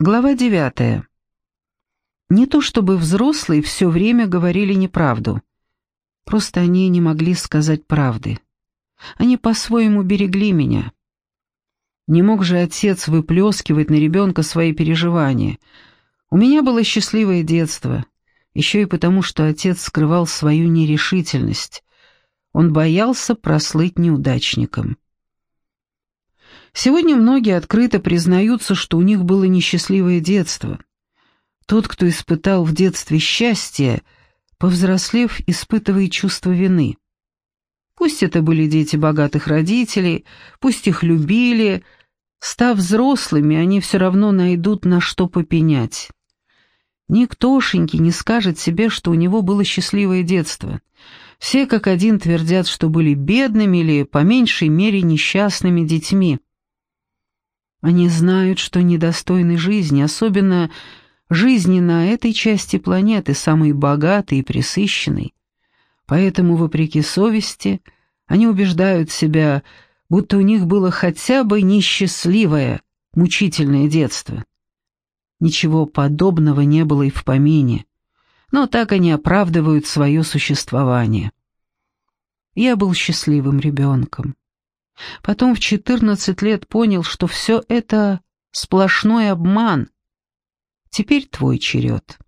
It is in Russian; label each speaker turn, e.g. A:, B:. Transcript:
A: Глава девятая. Не то чтобы взрослые все время говорили неправду. Просто они не могли сказать правды. Они по-своему берегли меня. Не мог же отец выплескивать на ребенка свои переживания. У меня было счастливое детство, еще и потому, что отец скрывал свою нерешительность. Он боялся прослыть неудачником. Сегодня многие открыто признаются, что у них было несчастливое детство. Тот, кто испытал в детстве счастье, повзрослев, испытывает чувство вины. Пусть это были дети богатых родителей, пусть их любили, став взрослыми, они все равно найдут на что попенять. Никтошеньки не скажет себе, что у него было счастливое детство. Все как один твердят, что были бедными или, по меньшей мере, несчастными детьми. Они знают, что недостойны жизни, особенно жизни на этой части планеты, самой богатой и пресыщенной. Поэтому, вопреки совести, они убеждают себя, будто у них было хотя бы несчастливое, мучительное детство. Ничего подобного не было и в помине, но так они оправдывают свое существование. Я был счастливым ребенком. Потом в 14 лет понял, что все это сплошной обман. Теперь твой черед.